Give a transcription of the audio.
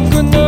good night.